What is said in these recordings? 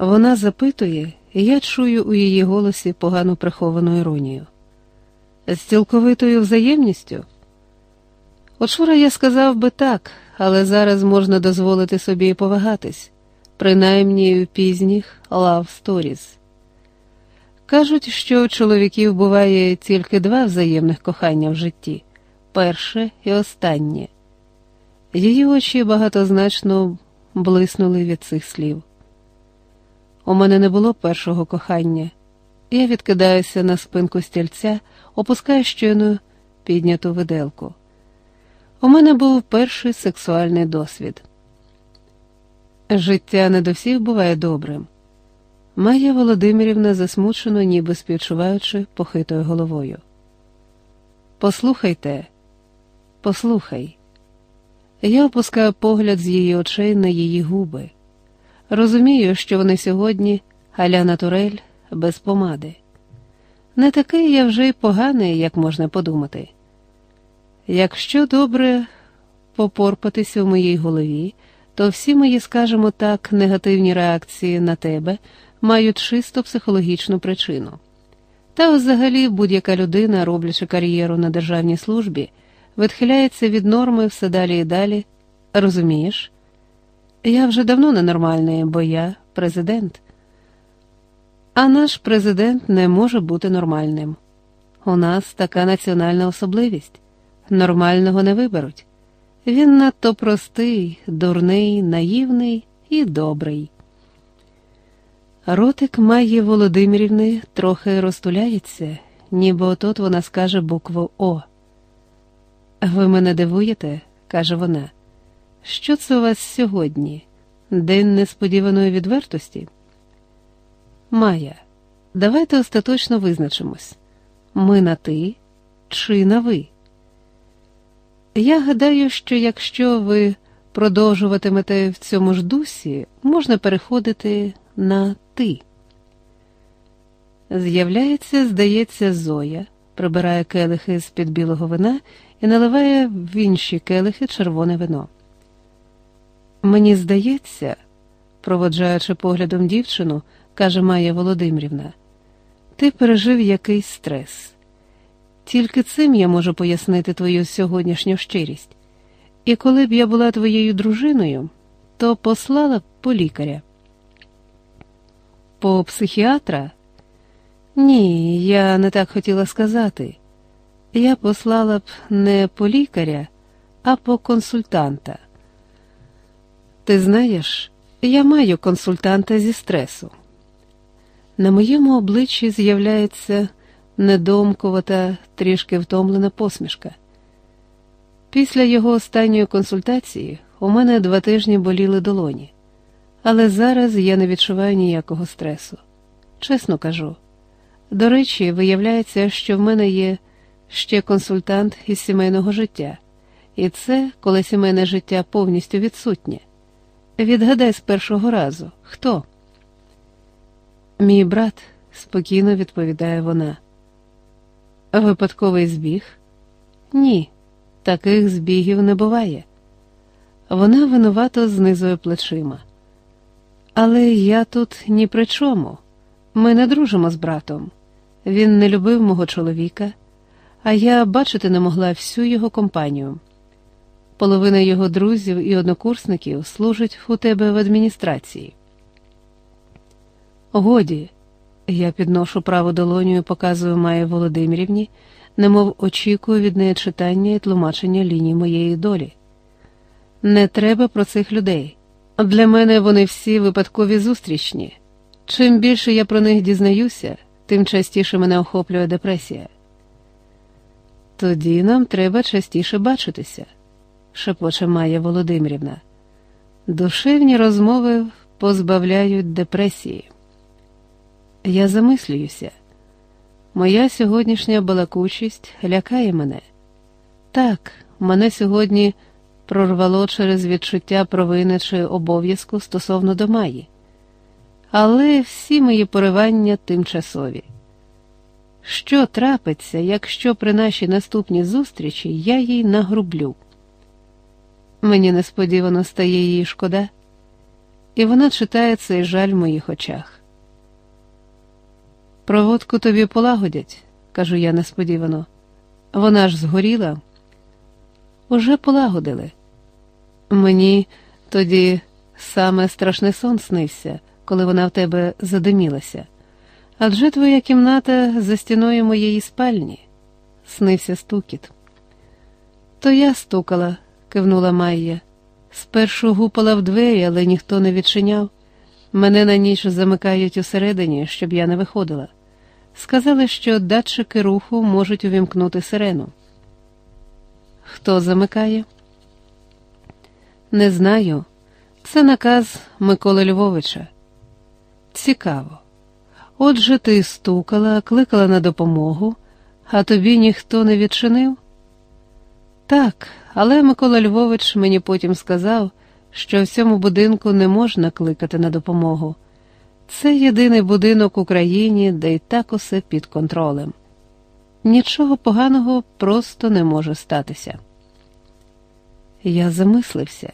Вона запитує, і я чую у її голосі погану приховану іронію. З цілковитою взаємністю? Учора я сказав би так, але зараз можна дозволити собі повагатись, принаймні у пізніх love stories. Кажуть, що у чоловіків буває тільки два взаємних кохання в житті перше і останнє. Її очі багатозначно блиснули від цих слів. У мене не було першого кохання. Я відкидаюся на спинку стільця, опускаю щойно підняту виделку. У мене був перший сексуальний досвід. Життя не до всіх буває добрим. Майя Володимирівна засмучено, ніби співчуваючи, похитою головою. Послухайте, послухай. Я опускаю погляд з її очей на її губи. Розумію, що вони сьогодні аля натурель без помади. Не такий я вже й поганий, як можна подумати. Якщо добре попорпатися в моїй голові, то всі мої, скажімо так, негативні реакції на тебе мають чисто психологічну причину. Та взагалі будь-яка людина, роблячи кар'єру на державній службі, відхиляється від норми все далі і далі. Розумієш? Я вже давно ненормальний, бо я президент. А наш президент не може бути нормальним. У нас така національна особливість. Нормального не виберуть. Він надто простий, дурний, наївний і добрий. Ротик Майї Володимирівни трохи розтуляється, ніби отот вона скаже букву О. Ви мене дивуєте, каже вона. Що це у вас сьогодні? День несподіваної відвертості? Майя, давайте остаточно визначимось ми на ти чи на ви. Я гадаю, що якщо ви продовжуватимете в цьому ж дусі, можна переходити на ти. З'являється, здається, Зоя, прибирає келихи з під білого вина і наливає в інші келихи червоне вино. Мені здається, проводжаючи поглядом дівчину, каже Майя Володимирівна, ти пережив якийсь стрес. Тільки цим я можу пояснити твою сьогоднішню щирість. І коли б я була твоєю дружиною, то послала б по лікаря. По психіатра? Ні, я не так хотіла сказати. Я послала б не по лікаря, а по консультанта. Ти знаєш, я маю консультанта зі стресу. На моєму обличчі з'являється недомкувата, трішки втомлена посмішка. Після його останньої консультації у мене два тижні боліли долоні, але зараз я не відчуваю ніякого стресу. Чесно кажу. До речі, виявляється, що в мене є ще консультант із сімейного життя, і це коли сімейне життя повністю відсутнє. Відгадай з першого разу, хто? Мій брат, спокійно відповідає вона. Випадковий збіг? Ні, таких збігів не буває. Вона винувато знизує плечима. Але я тут ні при чому. Ми не дружимо з братом. Він не любив мого чоловіка, а я бачити не могла всю його компанію. Половина його друзів і однокурсників служить у тебе в адміністрації. Годі, я підношу праву долоню і показую Майі Володимирівні, немов очікую від неї читання і тлумачення ліній моєї долі. Не треба про цих людей. Для мене вони всі випадкові зустрічні. Чим більше я про них дізнаюся, тим частіше мене охоплює депресія. Тоді нам треба частіше бачитися, шепоче Майя Володимирівна. Душевні розмови позбавляють депресії. Я замислююся. Моя сьогоднішня балакучість лякає мене. Так, мене сьогодні прорвало через відчуття провини чи обов'язку стосовно до Маї. Але всі мої поривання тимчасові. Що трапиться, якщо при нашій наступній зустрічі я їй нагрублю? Мені несподівано стає її шкода, і вона читає цей жаль в моїх очах. Проводку тобі полагодять, кажу я несподівано. Вона ж згоріла. Уже полагодили. Мені тоді саме страшний сон снився, коли вона в тебе задимілася. Адже твоя кімната за стіною моєї спальні, снився стукіт. То я стукала, кивнула Майя. Спершу гупала в двері, але ніхто не відчиняв. Мене на ніч замикають усередині, щоб я не виходила. Сказали, що датчики руху можуть увімкнути сирену. Хто замикає? Не знаю. Це наказ Миколи Львовича. Цікаво. Отже, ти стукала, кликала на допомогу, а тобі ніхто не відчинив? Так, але Микола Львович мені потім сказав, що в цьому будинку не можна кликати на допомогу. Це єдиний будинок в Україні, де й так усе під контролем. Нічого поганого просто не може статися. Я замислився,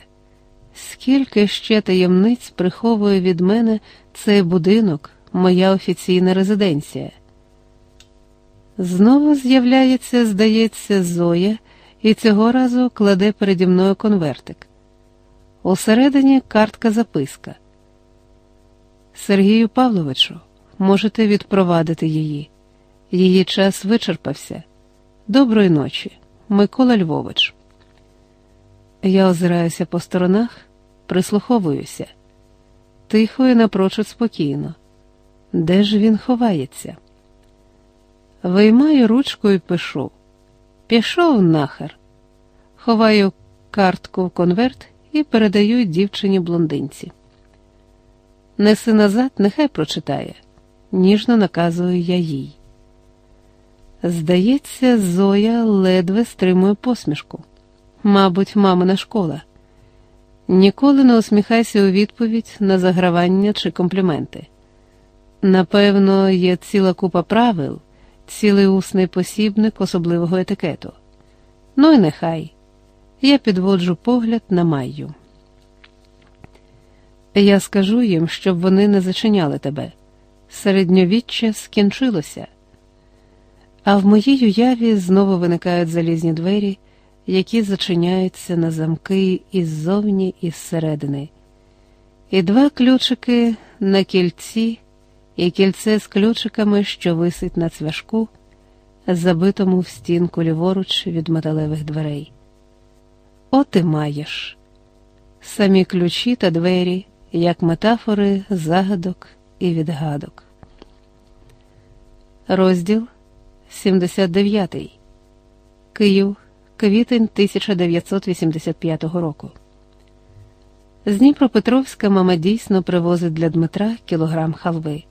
скільки ще таємниць приховує від мене цей будинок, моя офіційна резиденція. Знову з'являється, здається, Зоя і цього разу кладе переді мною конвертик. Усередині картка записка. Сергію Павловичу, можете відпровадити її. Її час вичерпався. Доброї ночі, Микола Львович. Я озираюся по сторонах, прислуховуюся. Тихо і напрочуд спокійно. Де ж він ховається? Виймаю ручку і пишу. Пішов нахер. Ховаю картку в конверт і передаю дівчині блондинці. Неси назад, нехай прочитає, ніжно наказую я їй. Здається, Зоя ледве стримує посмішку. Мабуть, мамина школа. Ніколи не усміхайся у відповідь на загравання чи компліменти. Напевно, є ціла купа правил, цілий усний посібник особливого етикету. Ну і нехай. Я підводжу погляд на Майю. Я скажу їм, щоб вони не зачиняли тебе. Середньовіччя скінчилося. А в моїй уяві знову виникають залізні двері, які зачиняються на замки іззовні і зсередини. І два ключики на кільці, і кільце з ключиками, що висить на цвяшку, забитому в стінку ліворуч від металевих дверей. От і маєш самі ключі та двері як метафори загадок і відгадок. Розділ 79. Київ, квітень 1985 року. З Дніпропетровська мама дійсно привозить для Дмитра кілограм халви.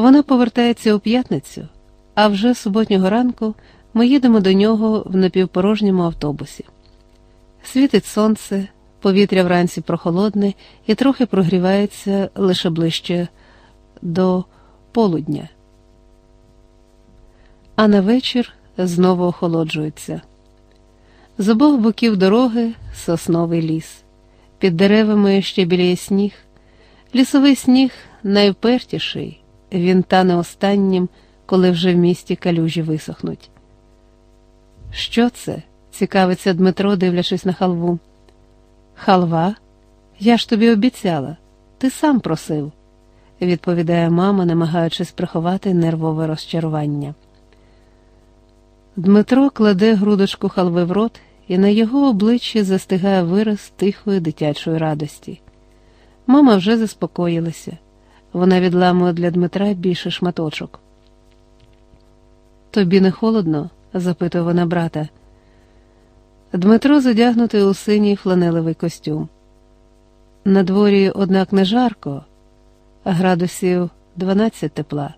Вона повертається у п'ятницю, а вже суботнього ранку ми їдемо до нього в напівпорожньому автобусі. Світить сонце. Повітря вранці прохолодне і трохи прогрівається лише ближче до полудня, а на вечір знову охолоджується. З обох боків дороги сосновий ліс, під деревами ще біліє сніг. Лісовий сніг найвпертіший, він тане останнім, коли вже в місті калюжі висохнуть. Що це? цікавиться Дмитро, дивлячись на халву. Халва, я ж тобі обіцяла, ти сам просив, відповідає мама, намагаючись приховати нервове розчарування. Дмитро кладе грудочку халви в рот, і на його обличчі застигає вираз тихої дитячої радості. Мама вже заспокоїлася, вона відламує для Дмитра більше шматочок. Тобі не холодно? запитує вона брата. Дмитро задягнутий у синій фланелевий костюм. На дворі, однак, не жарко, градусів 12 тепла.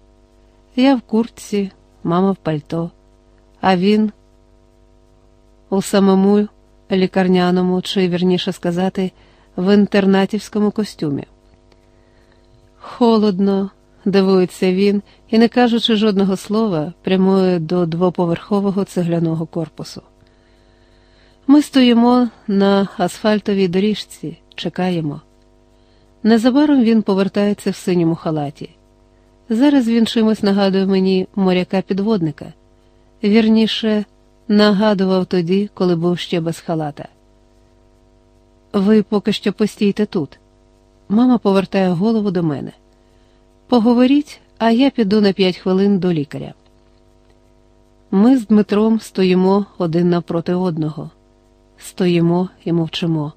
Я в куртці, мама в пальто, а він у самому лікарняному, чи вірніше сказати, в інтернатівському костюмі. Холодно, дивується він і, не кажучи жодного слова, прямує до двоповерхового цегляного корпусу. Ми стоїмо на асфальтовій доріжці, чекаємо. Незабаром він повертається в синьому халаті. Зараз він чимось нагадує мені моряка-підводника. Вірніше, нагадував тоді, коли був ще без халата. Ви поки що постійте тут. Мама повертає голову до мене. Поговоріть, а я піду на п'ять хвилин до лікаря. Ми з Дмитром стоїмо один навпроти одного, стоїмо і мовчимо.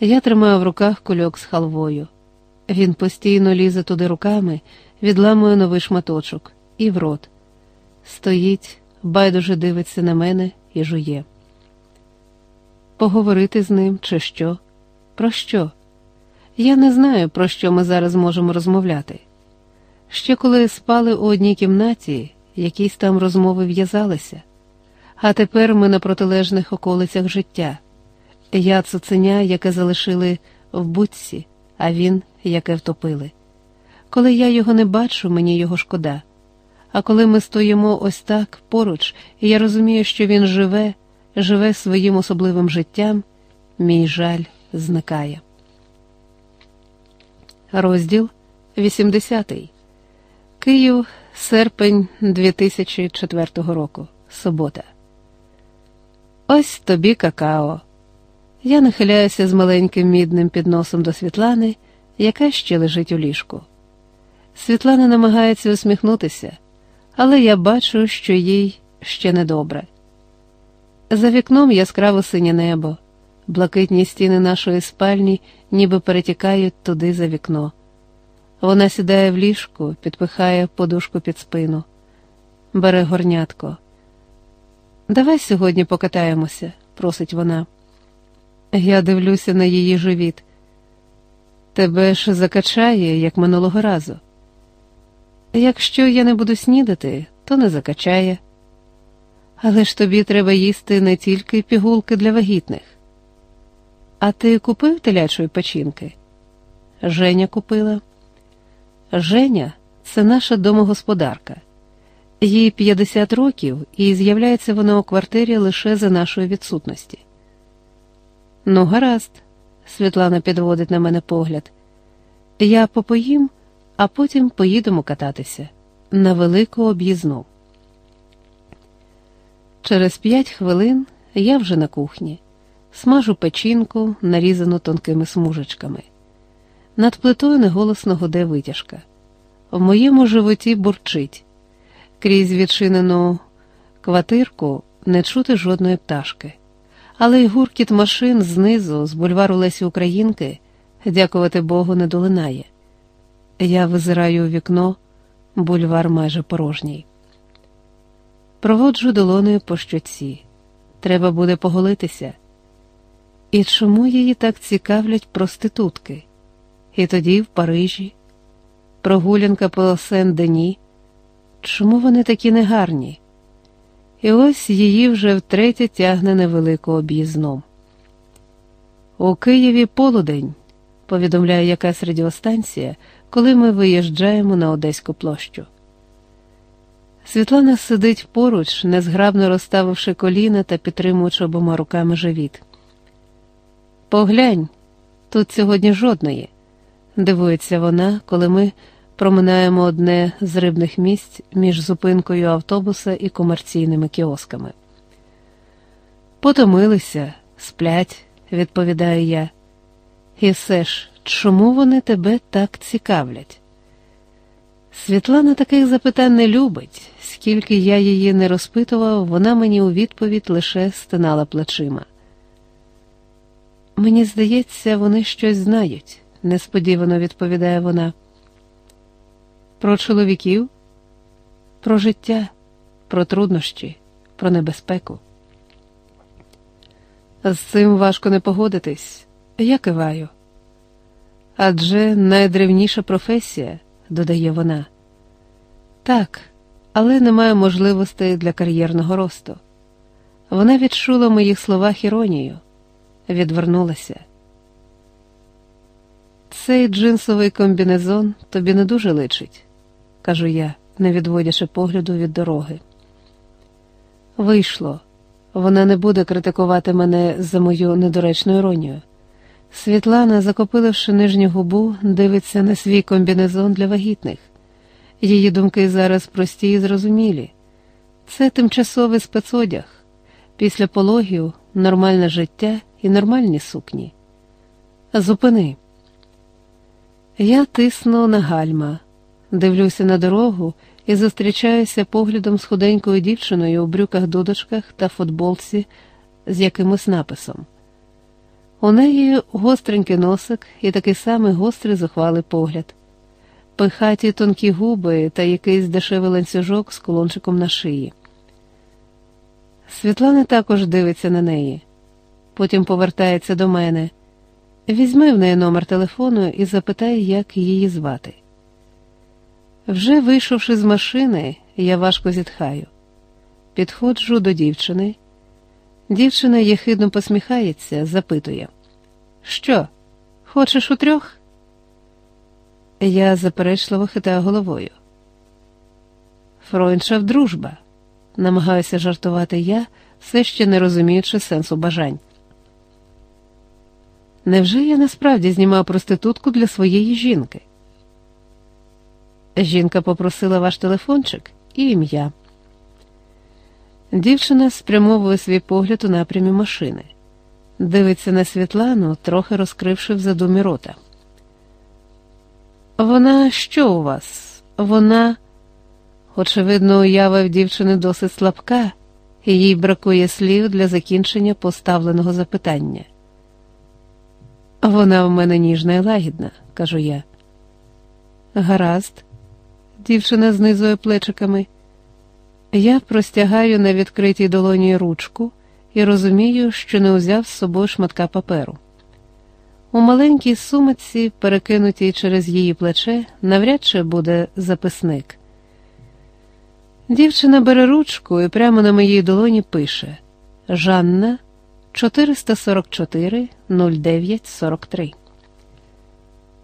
Я тримаю в руках кульок з халвою. Він постійно лізе туди руками, відламує новий шматочок і в рот. Стоїть, байдуже дивиться на мене і жує. Поговорити з ним, чи що? Про що? Я не знаю, про що ми зараз можемо розмовляти. Ще коли спали у одній кімнаті, якісь там розмови в'язалися, а тепер ми на протилежних околицях життя. Я цуценя, яке залишили в будці, а він, яке втопили. Коли я його не бачу, мені його шкода. А коли ми стоїмо ось так поруч, і я розумію, що він живе, живе своїм особливим життям, мій жаль зникає. Розділ 80. Київ, серпень 2004 року. Субота. Ось тобі какао. Я нахиляюся з маленьким мідним підносом до Світлани, яка ще лежить у ліжку. Світлана намагається усміхнутися, але я бачу, що їй ще недобре. За вікном яскраво синє небо, блакитні стіни нашої спальні ніби перетікають туди за вікно. Вона сідає в ліжку, підпихає подушку під спину, бере горнятко. Давай сьогодні покатаємося, просить вона. Я дивлюся на її живіт. Тебе ж закачає, як минулого разу. Якщо я не буду снідати, то не закачає. Але ж тобі треба їсти не тільки пігулки для вагітних. А ти купив телячої печінки? Женя купила. Женя це наша домогосподарка. Їй 50 років, і з'являється вона у квартирі лише за нашої відсутності. Ну, гаразд, Світлана підводить на мене погляд. Я попоїм, а потім поїдемо кататися на велику об'їзну. Через п'ять хвилин я вже на кухні, смажу печінку, нарізану тонкими смужечками. Над плитою неголосно гуде витяжка. В моєму животі бурчить. Крізь відчинену квартирку не чути жодної пташки але й гуркіт машин знизу, з бульвару Лесі Українки, дякувати Богу, не долинає. Я визираю у вікно, бульвар майже порожній. Проводжу долоною по щоці. Треба буде поголитися. І чому її так цікавлять проститутки? І тоді в Парижі, прогулянка по Сен-Дені. Чому вони такі негарні? і ось її вже втретє тягне невелику об'їзном. У Києві полудень, повідомляє якась радіостанція, коли ми виїжджаємо на Одеську площу. Світлана сидить поруч, незграбно розставивши коліна та підтримуючи обома руками живіт. Поглянь, тут сьогодні жодної, дивується вона, коли ми проминаємо одне з рибних місць між зупинкою автобуса і комерційними кіосками. Потомилися, сплять, відповідаю я. І все ж, чому вони тебе так цікавлять? Світлана таких запитань не любить, скільки я її не розпитував, вона мені у відповідь лише стинала плечима. Мені здається, вони щось знають, несподівано відповідає вона. Про чоловіків, про життя, про труднощі, про небезпеку. З цим важко не погодитись, я киваю. Адже найдревніша професія, додає вона. Так, але немає можливостей для кар'єрного росту. Вона відчула в моїх словах іронію, відвернулася. Цей джинсовий комбінезон тобі не дуже личить кажу я, не відводячи погляду від дороги. Вийшло, вона не буде критикувати мене за мою недоречну іронію. Світлана, закопиливши нижню губу, дивиться на свій комбінезон для вагітних. Її думки зараз прості і зрозумілі. Це тимчасовий спецодяг, після пологів нормальне життя і нормальні сукні. Зупини. Я тисну на гальма, дивлюся на дорогу і зустрічаюся поглядом з худенькою дівчиною у брюках дудочках та футболці з якимось написом. У неї гостренький носик і такий самий гострий зухвалий погляд, пихаті тонкі губи та якийсь дешевий ланцюжок з колончиком на шиї. Світлана також дивиться на неї, потім повертається до мене. Візьми в неї номер телефону і запитай, як її звати. Вже вийшовши з машини, я важко зітхаю. Підходжу до дівчини. Дівчина єхидно посміхається, запитує: Що, хочеш у трьох? Я заперечливо хитаю головою. Фройншав дружба, намагаюся жартувати я, все ще не розуміючи сенсу бажань. Невже я насправді знімав проститутку для своєї жінки? Жінка попросила ваш телефончик і ім'я. Дівчина спрямовує свій погляд у напрямі машини, дивиться на Світлану, трохи розкривши в задумі рота. Вона що у вас? Вона, очевидно, уява в дівчини досить слабка, і їй бракує слів для закінчення поставленого запитання. Вона в мене ніжна і лагідна, кажу я. Гаразд, дівчина знизує плечиками. Я простягаю на відкритій долоні ручку і розумію, що не узяв з собою шматка паперу. У маленькій сумиці, перекинутій через її плече, навряд чи буде записник. Дівчина бере ручку і прямо на моїй долоні пише Жанна 444 09 43.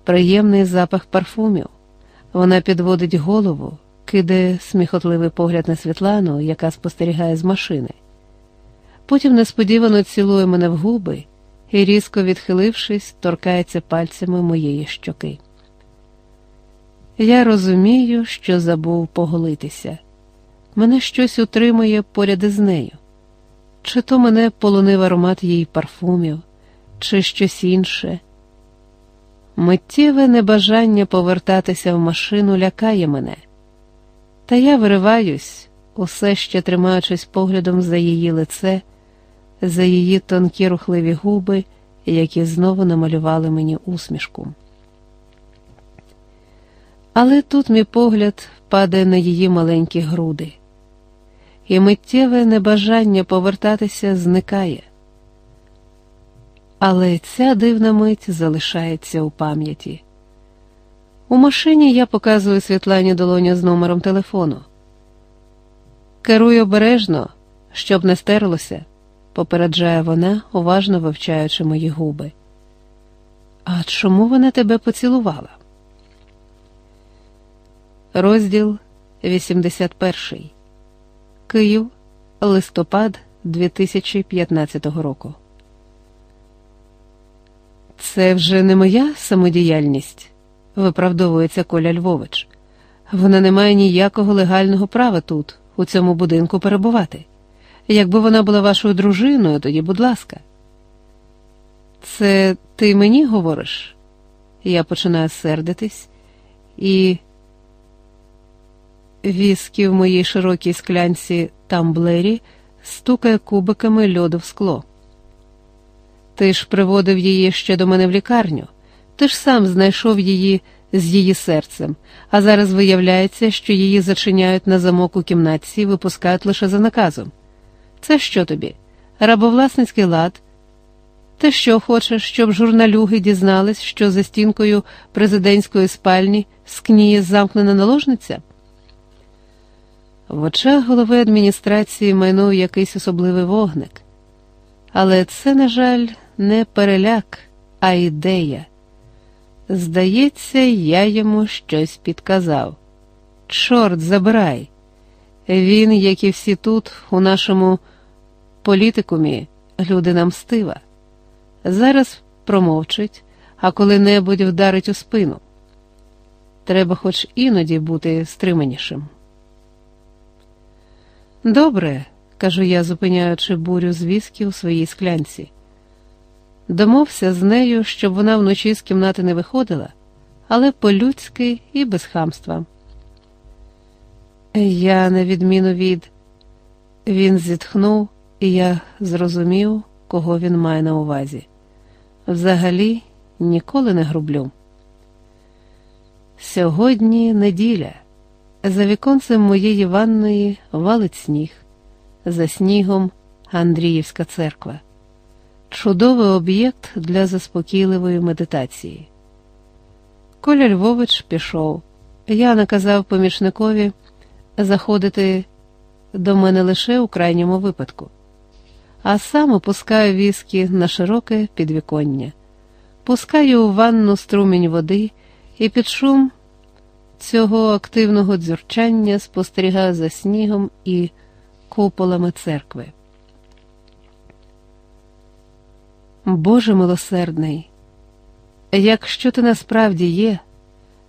Приємний запах парфумів. Вона підводить голову, кидає сміхотливий погляд на Світлану, яка спостерігає з машини. Потім несподівано цілує мене в губи і, різко відхилившись, торкається пальцями моєї щоки. Я розумію, що забув поголитися. Мене щось утримує поряд із нею. Чи то мене полонив аромат її парфумів, чи щось інше. Миттєве небажання повертатися в машину лякає мене, та я вириваюсь, усе ще тримаючись поглядом за її лице, за її тонкі рухливі губи, які знову намалювали мені усмішку. Але тут мій погляд падає на її маленькі груди і миттєве небажання повертатися зникає. Але ця дивна мить залишається у пам'яті. У машині я показую Світлані долоню з номером телефону. Керуй обережно, щоб не стерлося, попереджає вона, уважно вивчаючи мої губи. А чому вона тебе поцілувала? Розділ 81 Київ, листопад 2015 року. Це вже не моя самодіяльність, виправдовується Коля Львович. Вона не має ніякого легального права тут, у цьому будинку, перебувати. Якби вона була вашою дружиною, тоді, будь ласка. Це ти мені говориш? Я починаю сердитись і Віскі в моїй широкій склянці тамблері стукає кубиками льоду в скло. Ти ж приводив її ще до мене в лікарню, ти ж сам знайшов її з її серцем, а зараз виявляється, що її зачиняють на замок у кімнатці і випускають лише за наказом. Це що тобі? Рабовласницький лад? Ти що хочеш, щоб журналюги дізнались, що за стінкою президентської спальні скніє замкнена наложниця? В очах голови адміністрації майнув якийсь особливий вогник. Але це, на жаль, не переляк, а ідея. Здається, я йому щось підказав. Чорт забирай. Він, як і всі тут, у нашому політикумі, людина мстива. Зараз промовчить, а коли-небудь вдарить у спину. Треба хоч іноді бути стриманішим. Добре, кажу я, зупиняючи бурю з віскі у своїй склянці. Домовся з нею, щоб вона вночі з кімнати не виходила, але по-людськи і без хамства. Я, на відміну від, він зітхнув, і я зрозумів, кого він має на увазі. Взагалі ніколи не грублю. Сьогодні неділя. За віконцем моєї ванної валить сніг, за снігом Андріївська церква, чудовий об'єкт для заспокійливої медитації. Коля Львович пішов. Я наказав помічникові заходити до мене лише у крайньому випадку, а сам опускаю віскі на широке підвіконня, пускаю у ванну струмінь води і під шум цього активного дзюрчання спостерігаю за снігом і куполами церкви. Боже милосердний, якщо ти насправді є,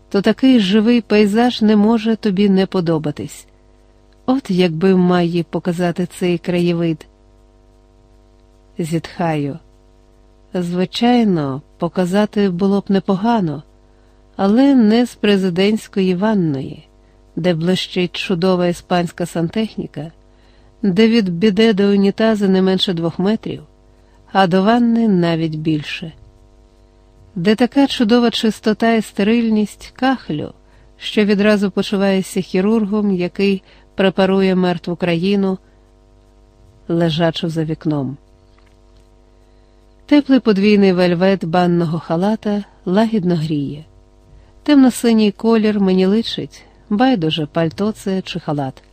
то такий живий пейзаж не може тобі не подобатись. От якби має показати цей краєвид. Зітхаю. Звичайно, показати було б непогано але не з президентської ванної, де блищить чудова іспанська сантехніка, де від біде до унітаза не менше двох метрів, а до ванни навіть більше, де така чудова чистота і стерильність кахлю, що відразу почувається хірургом, який препарує мертву країну, лежачу за вікном. Теплий подвійний вельвет банного халата лагідно гріє. Темно-синій колір мені личить, байдуже пальто це чи халат.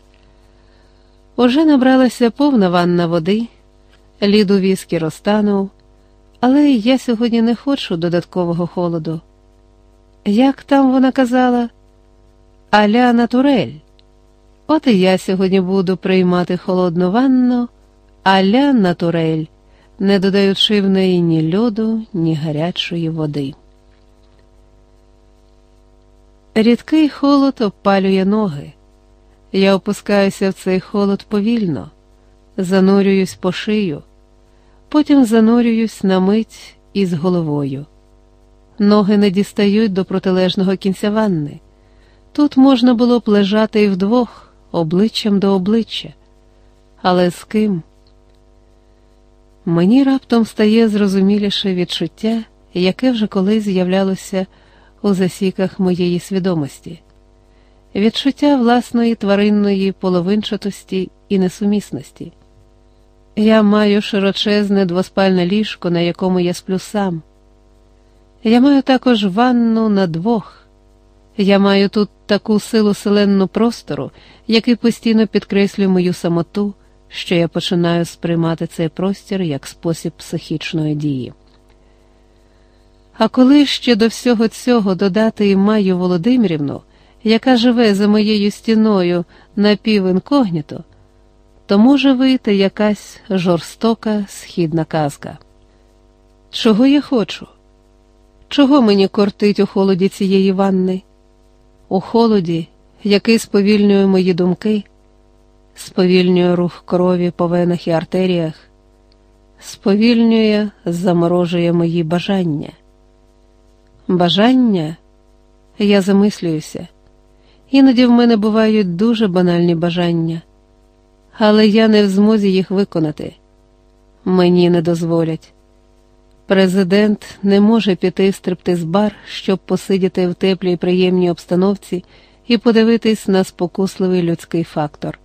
Уже набралася повна ванна води, лід у віскі розтанув, але я сьогодні не хочу додаткового холоду. Як там вона казала, аля натурель. От і я сьогодні буду приймати холодну ванну, аля натурель, не додаючи в неї ні льоду, ні гарячої води. Рідкий холод обпалює ноги. Я опускаюся в цей холод повільно, занурююсь по шию, потім занурююсь на мить із головою. Ноги не дістають до протилежного кінця ванни. Тут можна було б лежати і вдвох, обличчям до обличчя. Але з ким? Мені раптом стає зрозуміліше відчуття, яке вже колись з'являлося у засіках моєї свідомості, відчуття власної тваринної половинчатості і несумісності. Я маю широчезне двоспальне ліжко, на якому я сплю сам. Я маю також ванну на двох. Я маю тут таку силу селенну простору, який постійно підкреслює мою самоту, що я починаю сприймати цей простір як спосіб психічної дії. А коли ще до всього цього додати і Маю Володимирівну, яка живе за моєю стіною напівінкогніто, то може вийти якась жорстока східна казка. Чого я хочу? Чого мені кортить у холоді цієї ванни? У холоді, який сповільнює мої думки, сповільнює рух крові по венах і артеріях, сповільнює, заморожує мої бажання. Бажання, я замислююся, іноді в мене бувають дуже банальні бажання, але я не в змозі їх виконати. Мені не дозволять. Президент не може піти в стриптиз-бар, щоб посидіти в теплій приємній обстановці і подивитись на спокусливий людський фактор.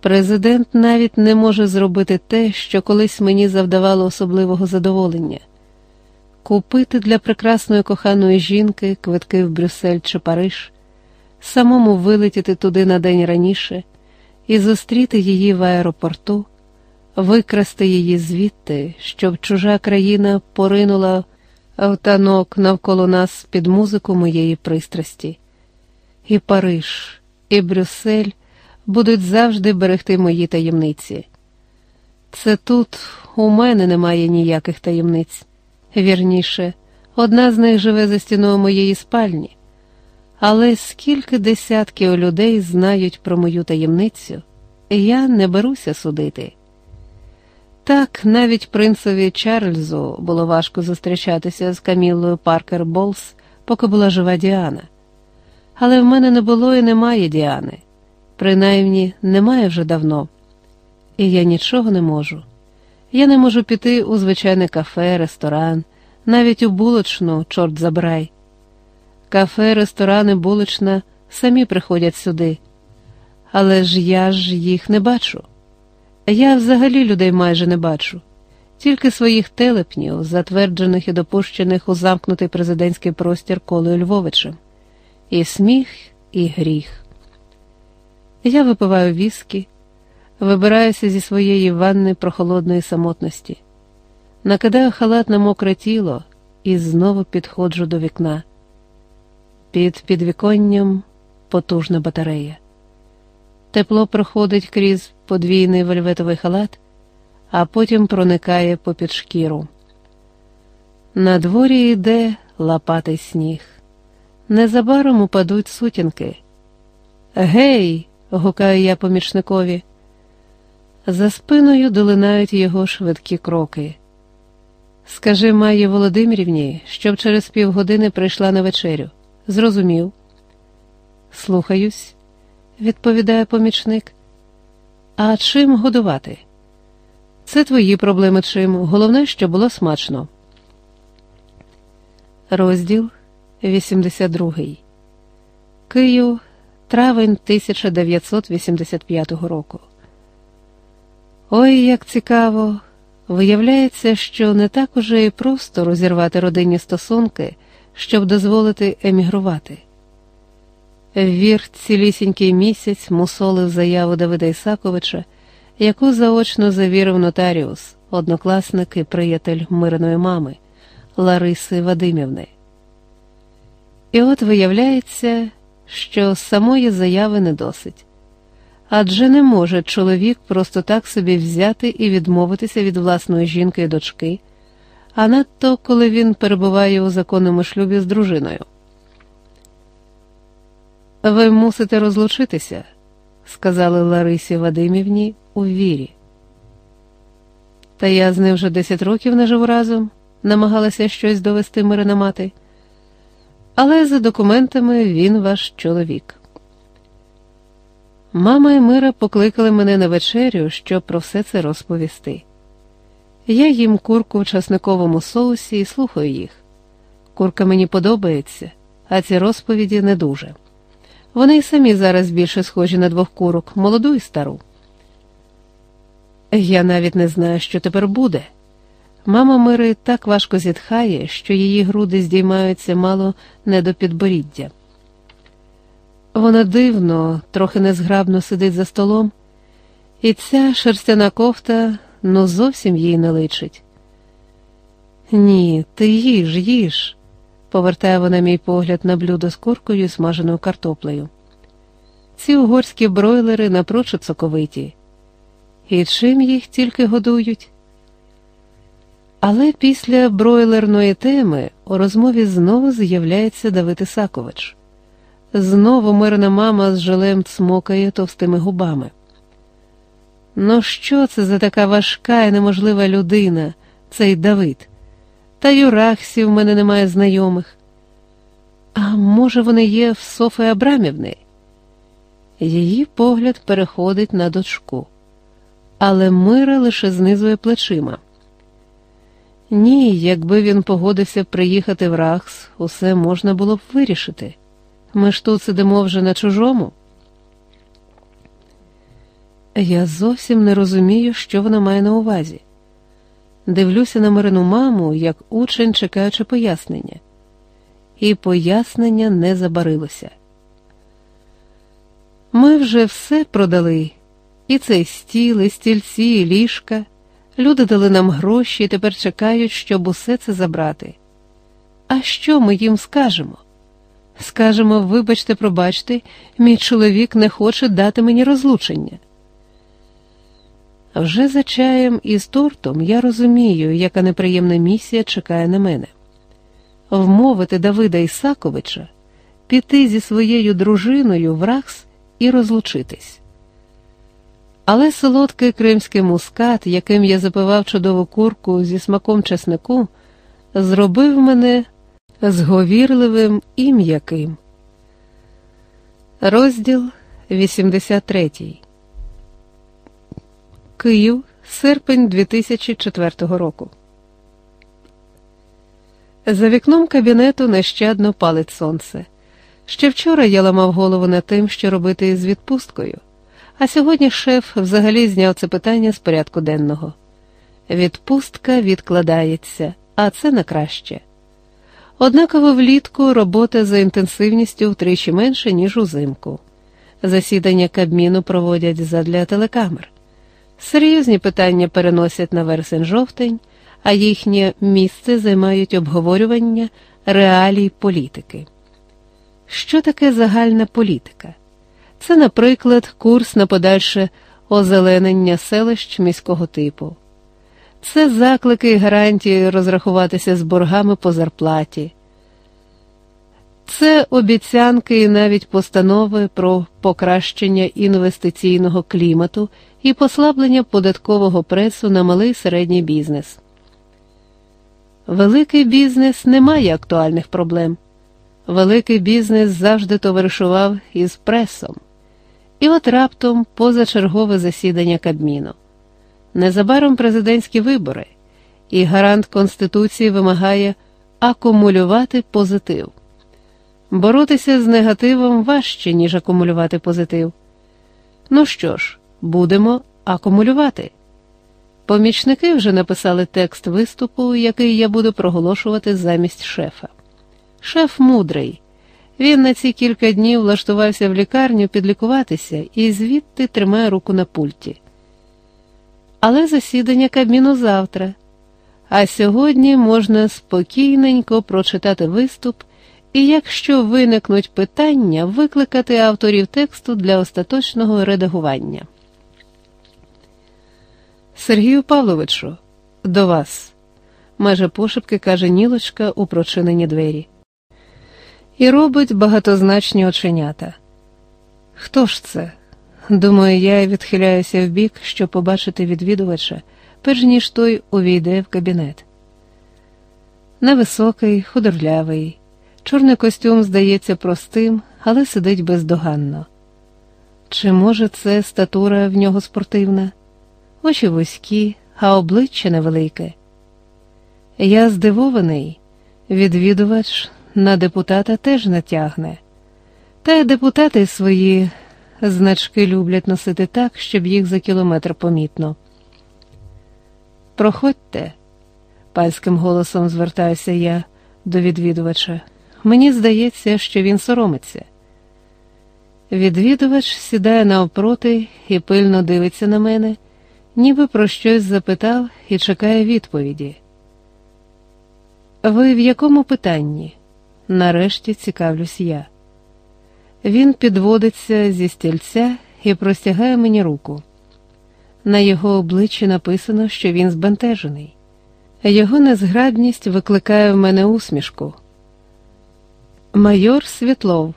Президент навіть не може зробити те, що колись мені завдавало особливого задоволення купити для прекрасної коханої жінки квитки в Брюссель чи Париж, самому вилетіти туди на день раніше і зустріти її в аеропорту, викрасти її звідти, щоб чужа країна поринула в танок навколо нас під музику моєї пристрасті. І Париж, і Брюссель будуть завжди берегти мої таємниці. Це тут у мене немає ніяких таємниць. Вірніше, одна з них живе за стіною моєї спальні. Але скільки десятків людей знають про мою таємницю, я не беруся судити. Так, навіть принцеві Чарльзу було важко зустрічатися з Камілою Паркер Болс, поки була жива Діана. Але в мене не було і немає Діани, принаймні немає вже давно. І я нічого не можу. Я не можу піти у звичайне кафе, ресторан, навіть у булочну, чорт забирай. Кафе, ресторани, булочна самі приходять сюди. Але ж я ж їх не бачу. Я взагалі людей майже не бачу, тільки своїх телепнів, затверджених і допущених у замкнутий президентський простір Колою Львовичем, і сміх, і гріх. Я випиваю віскі, вибираюся зі своєї ванни прохолодної самотності, накидаю халат на мокре тіло і знову підходжу до вікна. Під підвіконням потужна батарея. Тепло проходить крізь подвійний вельветовий халат, а потім проникає попід шкіру. На дворі йде лопатий сніг. Незабаром упадуть сутінки. Гей! гукаю я помічникові. За спиною долинають його швидкі кроки. Скажи Майї Володимирівні, щоб через півгодини прийшла на вечерю. Зрозумів. Слухаюсь, відповідає помічник. А чим годувати? Це твої проблеми чим. Головне, що було смачно. Розділ 82. Київ, травень 1985 року. Ой, як цікаво. Виявляється, що не так уже і просто розірвати родинні стосунки, щоб дозволити емігрувати. Вір цілісінький місяць мусолив заяву Давида Ісаковича, яку заочно завірив нотаріус, однокласник і приятель мирної мами Лариси Вадимівни. І от виявляється, що самої заяви не досить. Адже не може чоловік просто так собі взяти і відмовитися від власної жінки і дочки, а надто коли він перебуває у законному шлюбі з дружиною. Ви мусите розлучитися, сказали Ларисі Вадимівні у вірі. Та я з ним вже десять років не живу разом, намагалася щось довести Мирина мати. Але за документами він ваш чоловік. Мама і Мира покликали мене на вечерю, щоб про все це розповісти. Я їм курку в часниковому соусі і слухаю їх. Курка мені подобається, а ці розповіді не дуже. Вони й самі зараз більше схожі на двох курок, молоду і стару. Я навіть не знаю, що тепер буде. Мама Мири так важко зітхає, що її груди здіймаються мало не до підборіддя. Вона дивно, трохи незграбно сидить за столом, і ця шерстяна кофта ну зовсім їй не личить. Ні, ти їж, їж повертає вона мій погляд на блюдо з куркою і смаженою картоплею. Ці угорські бройлери напрочуд соковиті. І чим їх тільки годують? Але після бройлерної теми у розмові знову з'являється Давид Ісакович. Знову мирна мама з жалем цмокає товстими губами. Ну, що це за така важка і неможлива людина, цей Давид? Та й у Рахсі в мене немає знайомих. А може, вони є в Софи Абрамівни? Її погляд переходить на дочку, але Мира лише знизує плечима. Ні, якби він погодився приїхати в Рахс, усе можна було б вирішити. Ми ж тут сидимо вже на чужому. Я зовсім не розумію, що вона має на увазі. Дивлюся на Марину маму, як учень, чекаючи пояснення, і пояснення не забарилося. Ми вже все продали, і цей стіл, і стільці, і ліжка. Люди дали нам гроші і тепер чекають, щоб усе це забрати. А що ми їм скажемо? Скажемо, вибачте, пробачте, мій чоловік не хоче дати мені розлучення. Вже за чаєм і з тортом я розумію, яка неприємна місія чекає на мене. Вмовити Давида Ісаковича піти зі своєю дружиною в Рахс і розлучитись. Але солодкий кримський мускат, яким я запивав чудову курку зі смаком чеснику, зробив мене зговірливим і м'яким. Розділ 83 Київ, серпень 2004 року. За вікном кабінету нещадно палить сонце. Ще вчора я ламав голову над тим, що робити з відпусткою, а сьогодні шеф взагалі зняв це питання з порядку денного. Відпустка відкладається, а це на краще. Однаково влітку робота за інтенсивністю втричі менше, ніж узимку. Засідання Кабміну проводять задля телекамер. Серйозні питання переносять на вересень жовтень, а їхнє місце займають обговорювання реалій політики. Що таке загальна політика? Це, наприклад, курс на подальше озеленення селищ міського типу. Це заклики гарантії розрахуватися з боргами по зарплаті. Це обіцянки і навіть постанови про покращення інвестиційного клімату і послаблення податкового пресу на малий середній бізнес. Великий бізнес не має актуальних проблем. Великий бізнес завжди товаришував із пресом. І от раптом позачергове засідання Кабміну. Незабаром президентські вибори, і гарант Конституції вимагає акумулювати позитив. Боротися з негативом важче, ніж акумулювати позитив. Ну що ж, будемо акумулювати. Помічники вже написали текст виступу, який я буду проголошувати замість шефа. Шеф мудрий. Він на ці кілька днів влаштувався в лікарню підлікуватися і звідти тримає руку на пульті. Але засідання Кабміну завтра. А сьогодні можна спокійненько прочитати виступ і, якщо виникнуть питання, викликати авторів тексту для остаточного редагування. Сергію Павловичу, до вас, майже пошепки каже Нілочка у прочинені двері. І робить багатозначні оченята. Хто ж це? Думаю, я відхиляюся вбік, щоб побачити відвідувача, перш ніж той увійде в кабінет. Невисокий, худорлявий, чорний костюм здається простим, але сидить бездоганно. Чи може це статура в нього спортивна? очі вузькі, а обличчя невелике. Я здивований, відвідувач на депутата теж натягне, та депутати свої значки люблять носити так, щоб їх за кілометр помітно. Проходьте, панським голосом звертаюся я до відвідувача. Мені здається, що він соромиться. Відвідувач сідає навпроти і пильно дивиться на мене ніби про щось запитав і чекає відповіді. Ви в якому питанні? Нарешті цікавлюсь я. Він підводиться зі стільця і простягає мені руку. На його обличчі написано, що він збентежений. Його незграбність викликає в мене усмішку. Майор Світлов,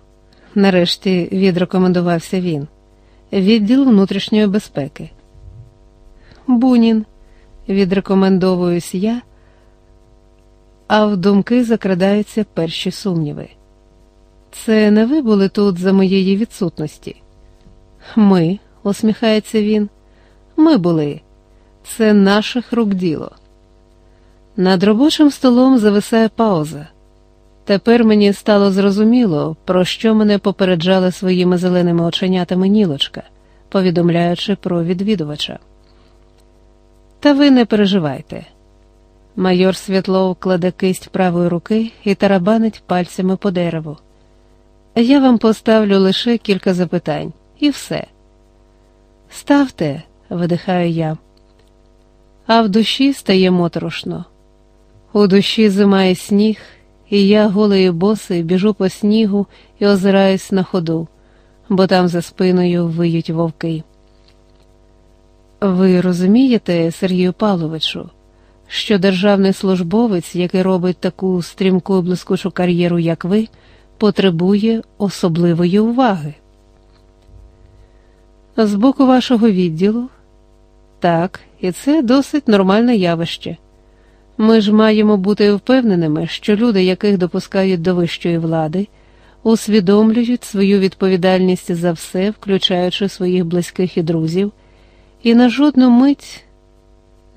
нарешті відрекомендувався він, відділ внутрішньої безпеки. Бунін, відрекомендовуюсь я, а в думки закрадаються перші сумніви. Це не ви були тут за моєї відсутності? Ми, усміхається він, ми були. Це наших рук діло. Над робочим столом зависає пауза. Тепер мені стало зрозуміло, про що мене попереджали своїми зеленими оченятами нілочка, повідомляючи про відвідувача. Та ви не переживайте. Майор Світлов кладе кисть правої руки і тарабанить пальцями по дереву. Я вам поставлю лише кілька запитань, і все. Ставте, видихаю я, а в душі стає моторошно. У душі зимає сніг, і я голий босий біжу по снігу і озираюсь на ходу, бо там за спиною виють вовки. Ви розумієте, Сергію Павловичу, що державний службовець, який робить таку стрімку і блискучу кар'єру, як ви, потребує особливої уваги? З боку вашого відділу? Так, і це досить нормальне явище. Ми ж маємо бути впевненими, що люди, яких допускають до вищої влади, усвідомлюють свою відповідальність за все, включаючи своїх близьких і друзів, і на жодну мить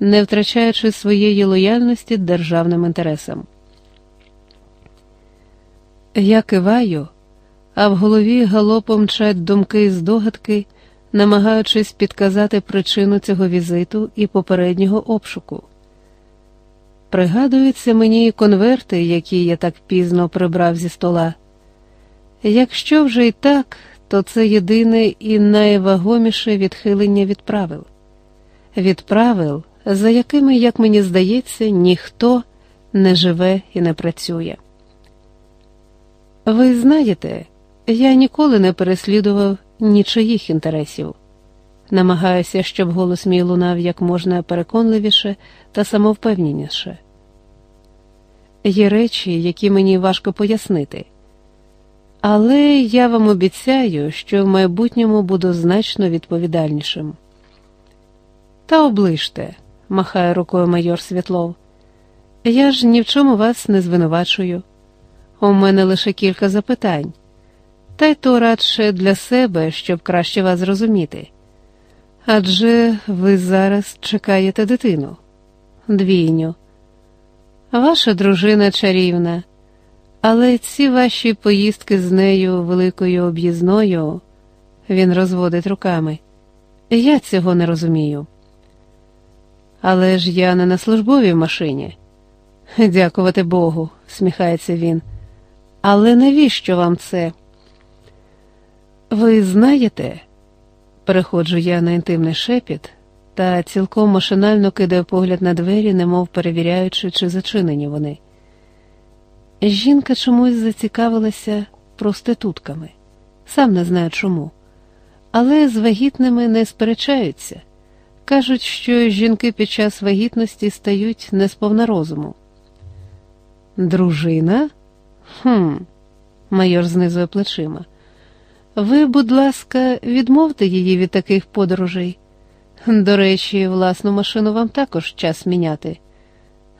не втрачаючи своєї лояльності державним інтересам. Я киваю, а в голові галопом мчать думки і здогадки, намагаючись підказати причину цього візиту і попереднього обшуку. Пригадуються мені конверти, які я так пізно прибрав зі стола. Якщо вже і так, то це єдине і найвагоміше відхилення від правил, від правил, за якими, як мені здається, ніхто не живе і не працює. Ви знаєте, я ніколи не переслідував нічиїх інтересів. Намагаюся, щоб голос мій лунав як можна переконливіше та самовпевненіше. Є речі, які мені важко пояснити, але я вам обіцяю, що в майбутньому буду значно відповідальнішим. Та оближте, махає рукою майор Світлов. Я ж ні в чому вас не звинувачую. У мене лише кілька запитань, та й то радше для себе, щоб краще вас зрозуміти. Адже ви зараз чекаєте дитину, двійню. Ваша дружина чарівна, але ці ваші поїздки з нею великою об'їзною, він розводить руками. Я цього не розумію. Але ж я не на службовій машині. Дякувати Богу, сміхається він. Але навіщо вам це? Ви знаєте, переходжу я на інтимний шепіт та цілком машинально кидаю погляд на двері, немов перевіряючи, чи зачинені вони. Жінка чомусь зацікавилася проститутками, сам не знаю чому, але з вагітними не сперечаються. Кажуть, що жінки під час вагітності стають несповна розуму. Дружина? Хм, майор знизує плечима. Ви, будь ласка, відмовте її від таких подорожей. До речі, власну машину вам також час міняти.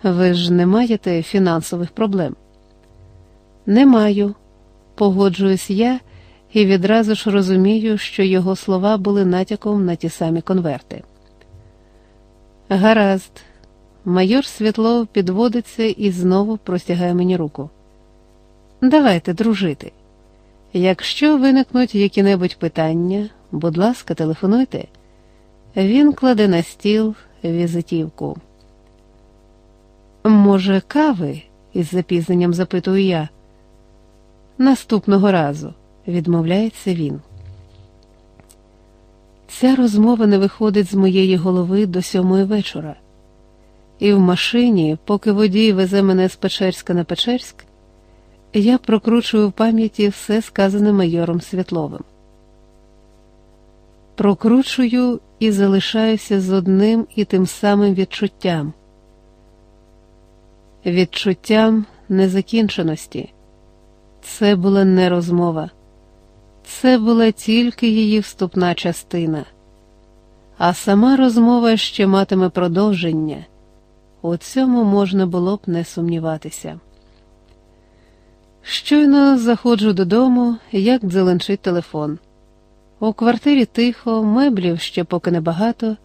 Ви ж не маєте фінансових проблем? Не маю, погоджуюсь я і відразу ж розумію, що його слова були натяком на ті самі конверти. Гаразд, майор Світлов підводиться і знову простягає мені руку. Давайте дружити. Якщо виникнуть які-небудь питання, будь ласка, телефонуйте. Він кладе на стіл візитівку. Може, кави? із запізненням запитую я. Наступного разу, відмовляється він. Ця розмова не виходить з моєї голови до сьомої вечора, і в машині, поки водій везе мене з Печерська на Печерськ, я прокручую в пам'яті все сказане майором Світловим. Прокручую і залишаюся з одним і тим самим відчуттям, відчуттям незакінченості. Це була не розмова, це була тільки її вступна частина, а сама розмова ще матиме продовження. У цьому можна було б не сумніватися. Щойно заходжу додому, як дзеленчить телефон. У квартирі тихо, меблів ще поки небагато,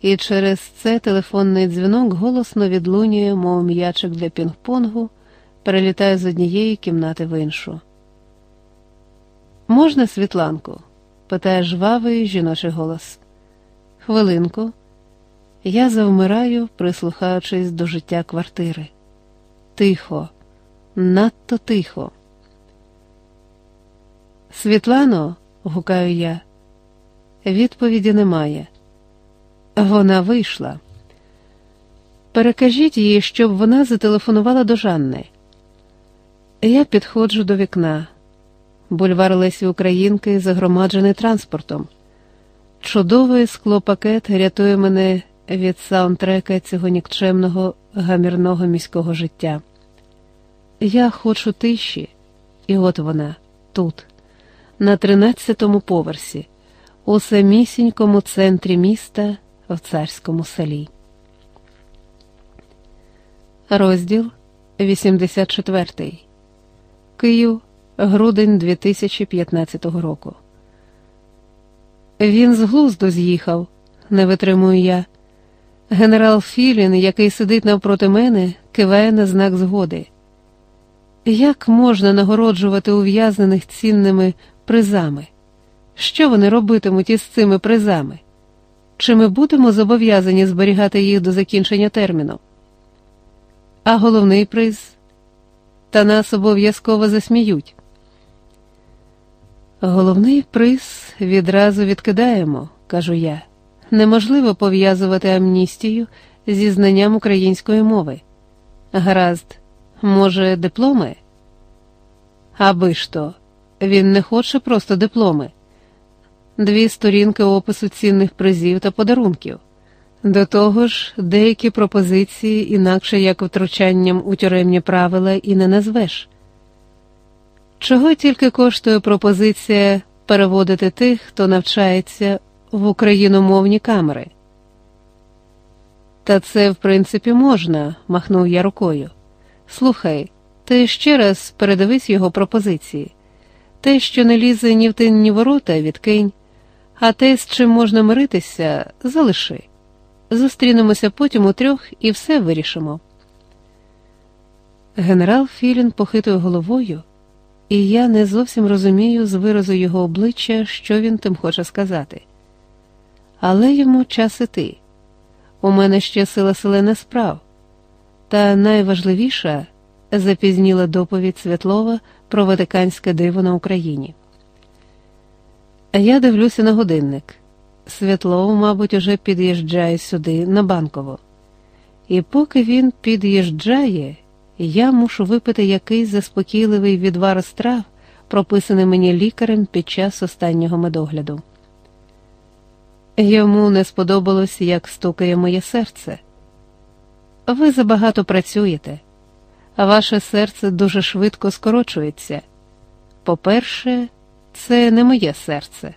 і через це телефонний дзвінок голосно відлунює, мов м'ячик для пінг-понгу, перелітає з однієї кімнати в іншу. Можна, Світланку? питає жвавий жіночий голос. Хвилинку. Я завмираю, прислухаючись до життя квартири. Тихо надто тихо. Світлано, гукаю я, відповіді немає. Вона вийшла. Перекажіть їй, щоб вона зателефонувала до Жанни. Я підходжу до вікна. Бульвар Лесі Українки загромаджений транспортом. Чудовий склопакет рятує мене від саундтрека цього нікчемного гамірного міського життя. Я хочу тиші, і от вона тут, на тринадцятому поверсі, у самісінькому центрі міста в царському селі. Розділ 84. Київ, грудень 2015 року. Він з глузду з'їхав, не витримую я. Генерал Філін, який сидить навпроти мене, киває на знак згоди. Як можна нагороджувати ув'язнених цінними призами? Що вони робитимуть із цими призами? Чи ми будемо зобов'язані зберігати їх до закінчення терміну? А головний приз та нас обов'язково засміють. Головний приз відразу відкидаємо, кажу я. Неможливо пов'язувати амністію зі знанням української мови. Гаразд, може, дипломи? Аби ж то, він не хоче просто дипломи, дві сторінки опису цінних призів та подарунків. До того ж, деякі пропозиції, інакше як втручанням у тюремні правила, і не назвеш. Чого тільки коштує пропозиція переводити тих, хто навчається в україномовні камери? Та це, в принципі, можна, махнув я рукою. Слухай, ти ще раз передивись його пропозиції. Те, що не лізе ні в тин, ні ворота, відкинь, а те, з чим можна миритися, залиши. Зустрінемося потім у трьох і все вирішимо. Генерал Філін похитує головою, і я не зовсім розумію з виразу його обличчя, що він тим хоче сказати. Але йому час іти. У мене ще сила селена справ, та найважливіша запізніла доповідь Святлова про Ватиканське диво на Україні. Я дивлюся на годинник. Святлов, мабуть, уже під'їжджає сюди на банково. І поки він під'їжджає, я мушу випити якийсь заспокійливий відвар страв, прописаний мені лікарем під час останнього медогляду. Йому не сподобалось, як стукає моє серце. Ви забагато працюєте, ваше серце дуже швидко скорочується. По-перше, це не моє серце.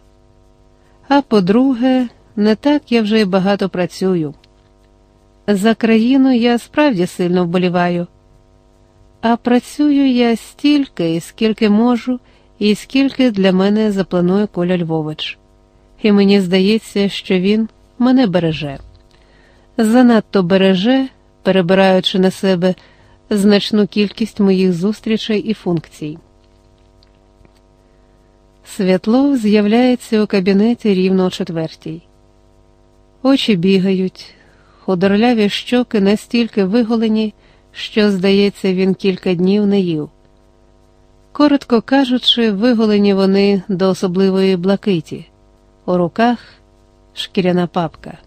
А по-друге, не так я вже й багато працюю. За країну я справді сильно вболіваю, а працюю я стільки, скільки можу, і скільки для мене запланує Коля Львович. І мені здається, що він мене береже. Занадто береже, перебираючи на себе значну кількість моїх зустрічей і функцій. Святлов з'являється у кабінеті рівно о четвертій. Очі бігають, худорляві щоки настільки виголені, що, здається, він кілька днів не їв. Коротко кажучи, виголені вони до особливої блакиті, у руках шкіряна папка.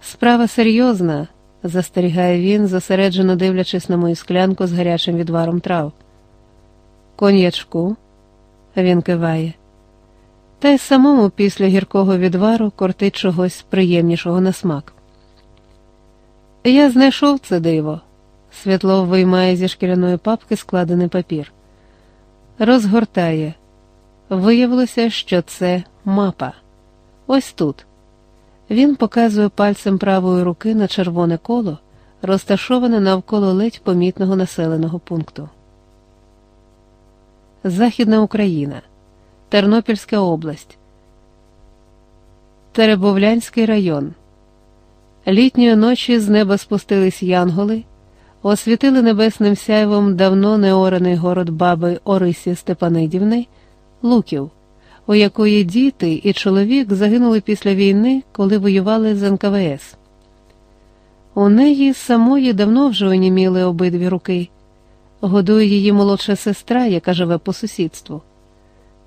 Справа серйозна, застерігає він, зосереджено дивлячись на мою склянку з гарячим відваром трав. Коньячку. Він киває. Та й самому після гіркого відвару кортить чогось приємнішого на смак. Я знайшов це диво. Світлов виймає зі шкіряної папки складений папір. Розгортає. Виявилося, що це мапа. Ось тут. Він показує пальцем правої руки на червоне коло, розташоване навколо ледь помітного населеного пункту. Західна Україна, Тернопільська область, Теребовлянський район. Літньої ночі з неба спустились янголи, освітили небесним сяйвом давно неорений город баби Орисі Степанидівни, Луків, у якої діти і чоловік загинули після війни, коли воювали з НКВС. У неї самої давно вже оніміли обидві руки годує її молодша сестра, яка живе по сусідству.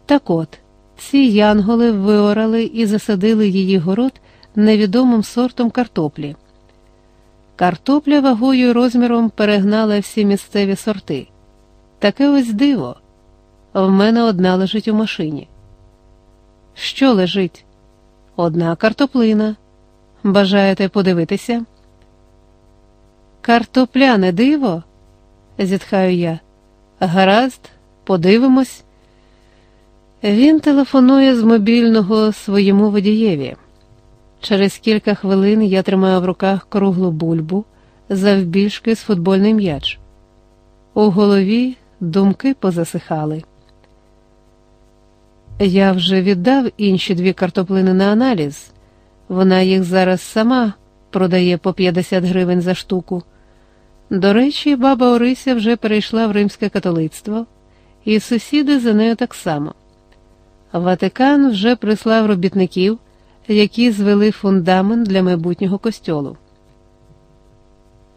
Так от, ці янголи виорали і засадили її город невідомим сортом картоплі. Картопля вагою і розміром перегнала всі місцеві сорти. Таке ось диво. В мене одна лежить у машині. Що лежить? одна картоплина. Бажаєте подивитися? Картопляне диво? зітхаю я. Гаразд, подивимось. Він телефонує з мобільного своєму водієві. Через кілька хвилин я тримаю в руках круглу бульбу завбільшки з футбольний м'яч. У голові думки позасихали. Я вже віддав інші дві картоплини на аналіз. Вона їх зараз сама продає по 50 гривень за штуку. До речі, баба Орися вже перейшла в римське католицтво, і сусіди за нею так само. Ватикан вже прислав робітників, які звели фундамент для майбутнього костьолу.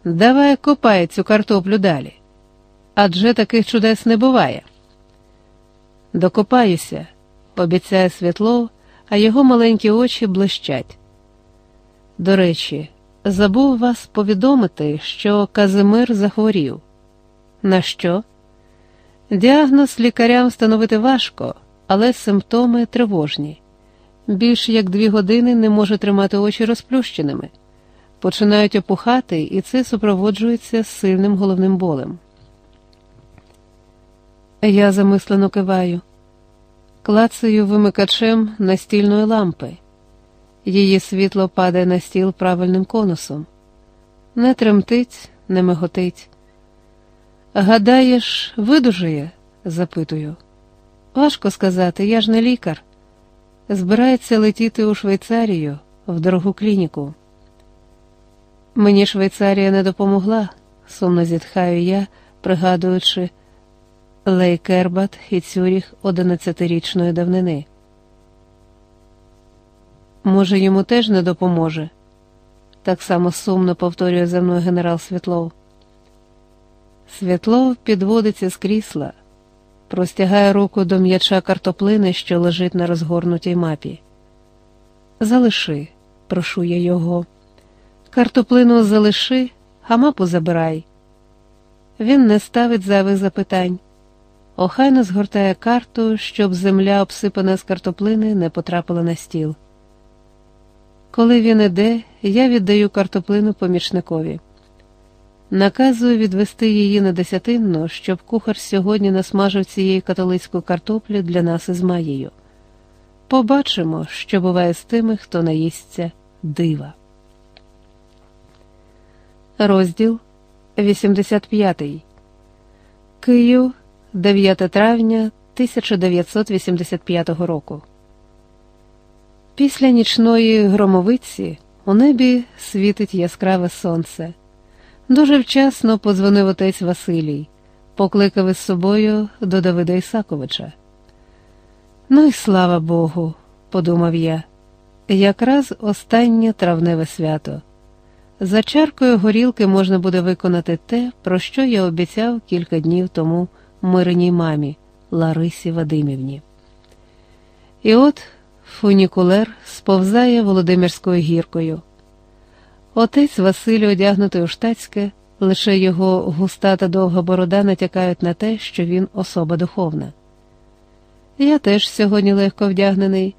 Давай копай цю картоплю далі. Адже таких чудес не буває. Докопаюся, обіцяє Світлов, а його маленькі очі блищать. До речі, забув вас повідомити, що Казимир захворів. На що? Діагноз лікарям встановити важко, але симптоми тривожні. Більш як дві години не може тримати очі розплющеними, починають опухати, і це супроводжується сильним головним болем. Я замислено киваю, клацаю вимикачем настільної лампи. Її світло падає на стіл правильним конусом. Не тремтить, не миготить. Гадаєш, видужує? запитую. Важко сказати, я ж не лікар. Збирається летіти у Швейцарію в дорогу клініку. Мені Швейцарія не допомогла, сумно зітхаю я, пригадуючи Лей Кербат і Цюріх одинадцятирічної давнини. Може, йому теж не допоможе? Так само сумно повторює за мною генерал Світлов. Світлов підводиться з крісла, простягає руку до м'яча картоплини, що лежить на розгорнутій мапі. Залиши, прошу я його. Картоплину залиши, а мапу забирай. Він не ставить зайвих запитань. Охайно згортає карту, щоб земля, обсипана з картоплини, не потрапила на стіл. Коли він іде, я віддаю картоплину помічникові. Наказую відвести її на десятинну, щоб кухар сьогодні насмажив цієї католицької картоплі для нас із Маєю. Побачимо, що буває з тими, хто наїсться дива. Розділ 85. Київ, 9 травня 1985 року. Після нічної громовиці у небі світить яскраве сонце. Дуже вчасно подзвонив отець Василій, покликав із собою до Давида Ісаковича. Ну і слава Богу, подумав я, якраз останнє травневе свято. За чаркою горілки можна буде виконати те, про що я обіцяв кілька днів тому мирній мамі Ларисі Вадимівні. І от фунікулер сповзає Володимирською гіркою. Отець Василь, одягнутий у штатське, лише його густа та довга борода натякають на те, що він особа духовна. Я теж сьогодні легко вдягнений,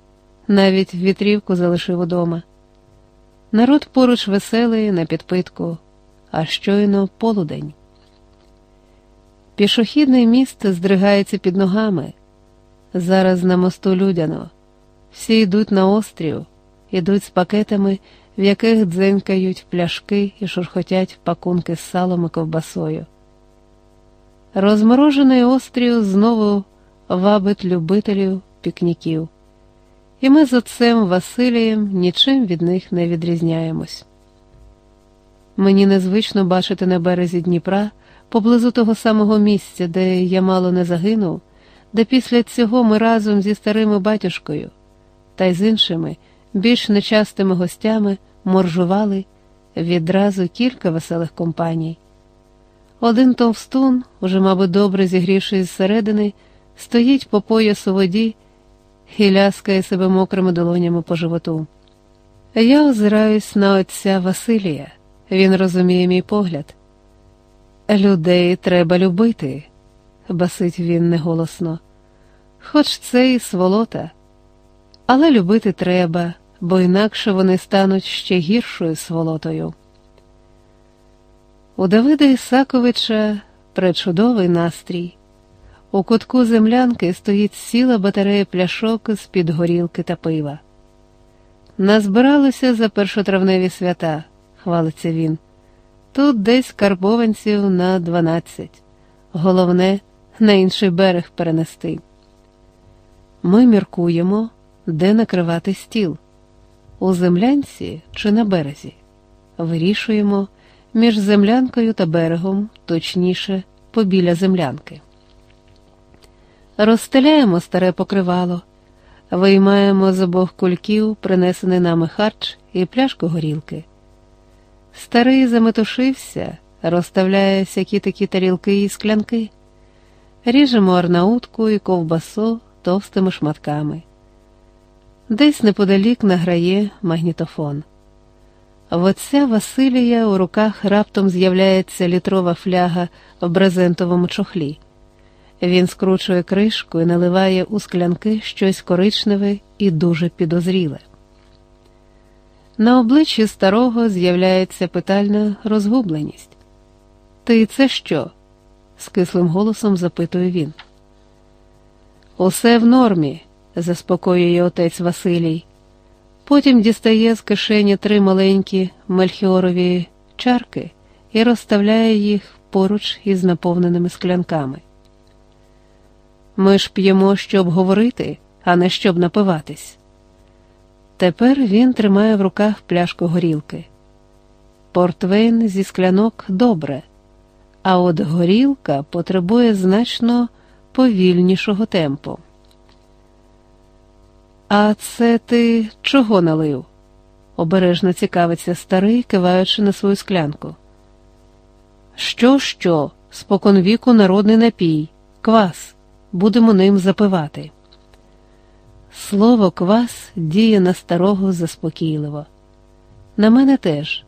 навіть вітрівку залишив удома. Народ поруч веселий на підпитку, а щойно полудень. Пішохідний міст здригається під ногами. Зараз на мосту людяно. Всі йдуть на острів, ідуть з пакетами, в яких дзенькають пляшки і шурхотять пакунки з салом і ковбасою. Розморожений острів знову вабить любителів пікніків і ми з отцем Василієм нічим від них не відрізняємось. Мені незвично бачити на березі Дніпра поблизу того самого місця, де я мало не загинув, де після цього ми разом зі старими батюшкою та й з іншими більш нечастими гостями моржували відразу кілька веселих компаній. Один товстун, уже, мабуть, добре зігрівшись зсередини, стоїть по поясу воді і ляскає себе мокрими долонями по животу. Я озираюсь на отця Василія, він розуміє мій погляд. Людей треба любити, басить він неголосно. Хоч це і сволота, але любити треба, бо інакше вони стануть ще гіршою сволотою. У Давида Ісаковича пречудовий настрій. У кутку землянки стоїть ціла батарея пляшок з під горілки та пива. Назбиралося за першотравневі свята, хвалиться він. Тут десь карбованців на дванадцять. Головне, на інший берег перенести. Ми міркуємо, де накривати стіл у землянці чи на березі. Вирішуємо між землянкою та берегом, точніше, побіля землянки. Розстеляємо старе покривало, виймаємо з обох кульків принесений нами харч і пляшку горілки. Старий заметушився, розставляє всякі такі тарілки і склянки, ріжемо арнаутку і ковбасу товстими шматками. Десь неподалік награє магнітофон. В отця Василія у руках раптом з'являється літрова фляга в брезентовому чохлі. Він скручує кришку і наливає у склянки щось коричневе і дуже підозріле. На обличчі старого з'являється питальна розгубленість. Ти це що? з кислим голосом запитує він. Усе в нормі, заспокоює отець Василій. Потім дістає з кишені три маленькі мельхіорові чарки і розставляє їх поруч із наповненими склянками. Ми ж п'ємо, щоб говорити, а не щоб напиватись. Тепер він тримає в руках пляшку горілки. Портвейн зі склянок добре, а от горілка потребує значно повільнішого темпу. А це ти чого налив? обережно цікавиться старий, киваючи на свою склянку. Що, що, споконвіку народний напій, квас, будемо ним запивати. Слово квас діє на старого заспокійливо. На мене теж.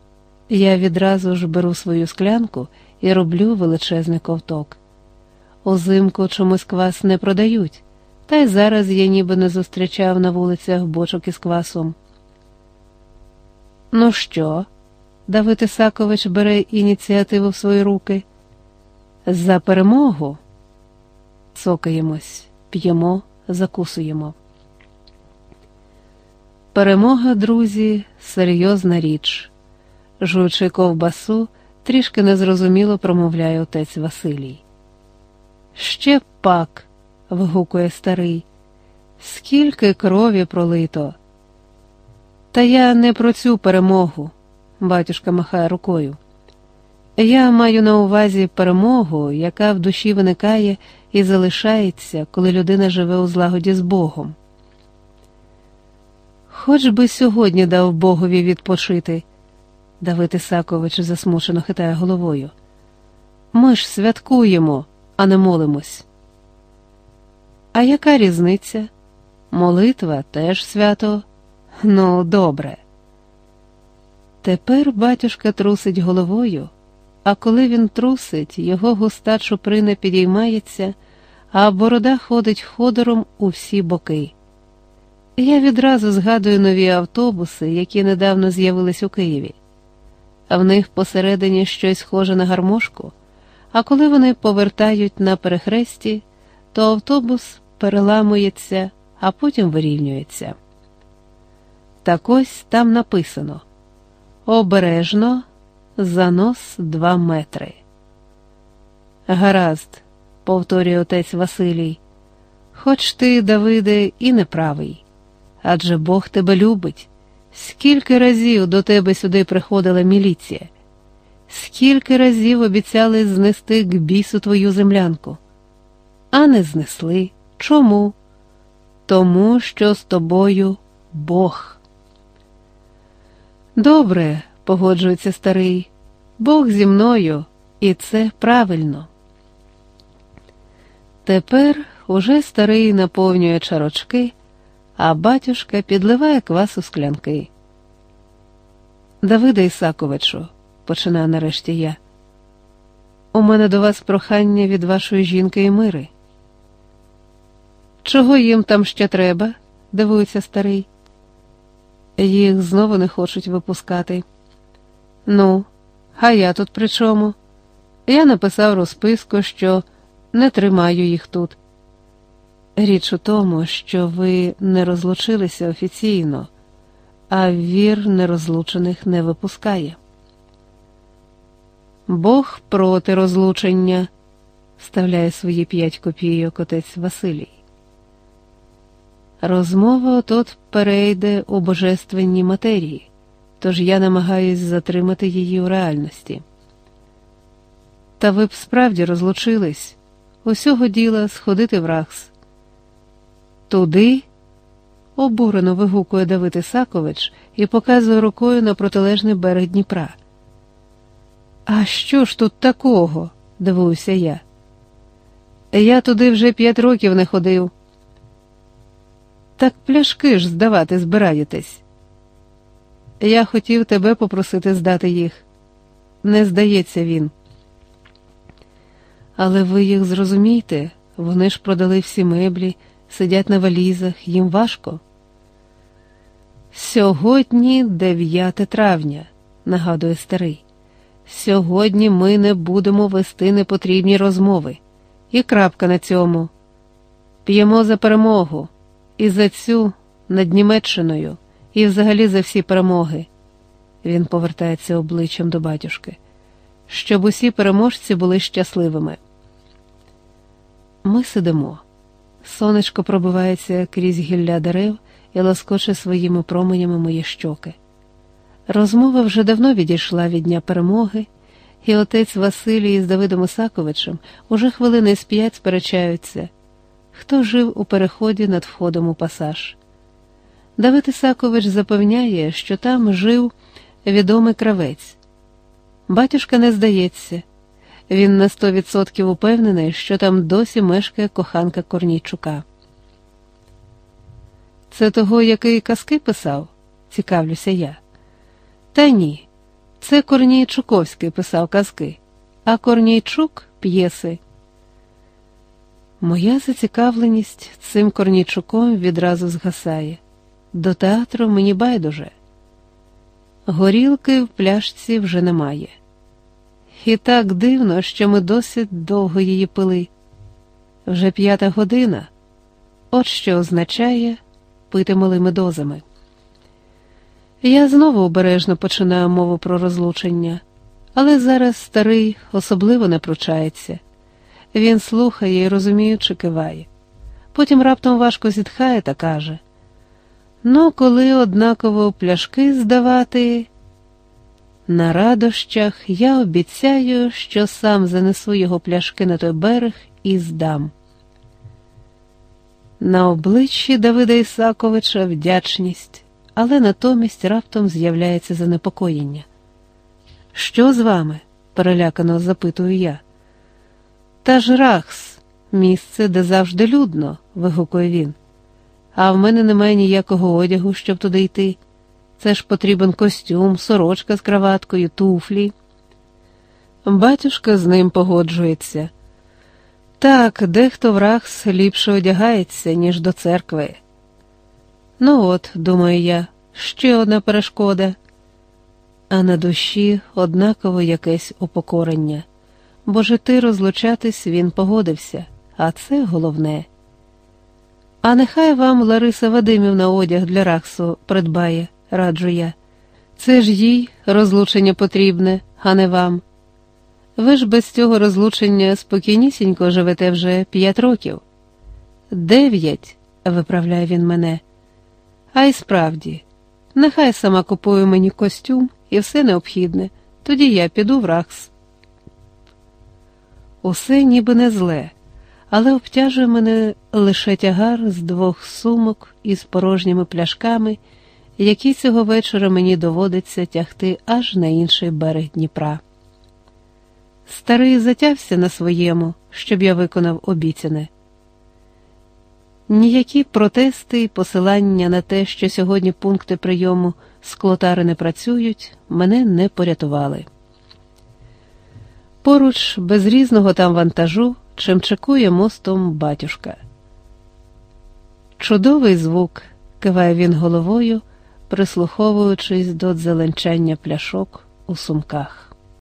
Я відразу ж беру свою склянку і роблю величезний ковток. Узимку чомусь квас не продають, та й зараз я ніби не зустрічав на вулицях бочок із квасом. Ну що? Давид Ісакович бере ініціативу в свої руки. За перемогу цокаємось, п'ємо, закусуємо. Перемога, друзі, серйозна річ. Жуючи ковбасу, трішки незрозуміло промовляє отець Василій. Ще пак, вигукує старий, скільки крові пролито. Та я не про цю перемогу, батюшка махає рукою. Я маю на увазі перемогу, яка в душі виникає і залишається, коли людина живе у злагоді з Богом. Хоч би сьогодні дав Богові відпочити, Давид Ісакович засмучено хитає головою. Ми ж святкуємо, а не молимось. А яка різниця? Молитва теж свято. Ну, добре. Тепер батюшка трусить головою, а коли він трусить, його густа чуприна підіймається, а борода ходить ходором у всі боки. Я відразу згадую нові автобуси, які недавно з'явились у Києві. А в них посередині щось схоже на гармошку, а коли вони повертають на перехресті, то автобус переламується, а потім вирівнюється. Так ось там написано Обережно занос два метри. Гаразд, повторює отець Василій, хоч ти, Давиде, і неправий, адже Бог тебе любить. Скільки разів до тебе сюди приходила міліція, скільки разів обіцяли знести к бісу твою землянку, а не знесли. Чому? Тому що з тобою Бог. Добре, погоджується старий, Бог зі мною, і це правильно. Тепер уже старий наповнює чарочки, а батюшка підливає квас у склянки. Давида Ісаковичу, починаю нарешті я, у мене до вас прохання від вашої жінки і мири. Чого їм там ще треба? дивується старий. Їх знову не хочуть випускати. Ну, а я тут при чому? Я написав розписку, що не тримаю їх тут. Річ у тому, що ви не розлучилися офіційно, а вір нерозлучених не випускає. Бог проти розлучення, вставляє свої п'ять копійок отець Василій. Розмова отот перейде у божественній матерії, тож я намагаюсь затримати її у реальності. Та ви б справді розлучились усього діла сходити в Рахс. Туди, обурено вигукує Давид Ісакович і показує рукою на протилежний берег Дніпра. А що ж тут такого? дивуюся я. Я туди вже п'ять років не ходив. Так пляшки ж здавати збираєтесь. Я хотів тебе попросити здати їх. Не здається він. Але ви їх зрозумійте, вони ж продали всі меблі, сидять на валізах, їм важко. Сьогодні 9 травня, нагадує старий. Сьогодні ми не будемо вести непотрібні розмови. І крапка на цьому. П'ємо за перемогу і за цю над Німеччиною, і взагалі за всі перемоги. Він повертається обличчям до батюшки, щоб усі переможці були щасливими. Ми сидимо. Сонечко пробивається крізь гілля дерев і лоскоче своїми променями мої щоки. Розмова вже давно відійшла від дня перемоги, і отець Василій з Давидом Ісаковичем уже хвилини з п'ять сперечаються, хто жив у переході над входом у пасаж. Давид Ісакович запевняє, що там жив відомий кравець. Батюшка не здається, він на сто відсотків упевнений, що там досі мешкає коханка Корнійчука. Це того, який казки писав, цікавлюся я. Та ні, це Корнійчуковський писав казки, а Корнійчук п'єси. Моя зацікавленість цим Корнійчуком відразу згасає. До театру мені байдуже. Горілки в пляшці вже немає. І так дивно, що ми досить довго її пили. Вже п'ята година, от що означає пити малими дозами. Я знову обережно починаю мову про розлучення, але зараз старий особливо не пручається. Він слухає і розуміючи, киває. Потім раптом важко зітхає та каже: Ну, коли однаково пляшки здавати. На радощах я обіцяю, що сам занесу його пляшки на той берег і здам. На обличчі Давида Ісаковича вдячність, але натомість раптом з'являється занепокоєння. Що з вами? перелякано запитую я. Та ж Рахс, місце, де завжди людно, вигукує він. А в мене немає ніякого одягу, щоб туди йти. Це ж потрібен костюм, сорочка з краваткою, туфлі. Батюшка з ним погоджується. Так, дехто в Рахс ліпше одягається, ніж до церкви. Ну от, думаю я, ще одна перешкода, а на душі однаково якесь упокорення, бо жити розлучатись він погодився, а це головне. А нехай вам Лариса Вадимівна одяг для Рахсу придбає раджу я. Це ж їй розлучення потрібне, а не вам. Ви ж без цього розлучення спокійнісінько живете вже п'ять років. Дев'ять, виправляє він мене. А й справді, нехай сама купує мені костюм і все необхідне, тоді я піду в ракс. Усе ніби не зле, але обтяжує мене лише тягар з двох сумок із порожніми пляшками які цього вечора мені доводиться тягти аж на інший берег Дніпра. Старий затявся на своєму, щоб я виконав обіцяне. Ніякі протести і посилання на те, що сьогодні пункти прийому склотари не працюють, мене не порятували. Поруч без різного там вантажу чимчикує мостом батюшка. Чудовий звук, киває він головою прислуховуючись до дзеленчення пляшок у сумках.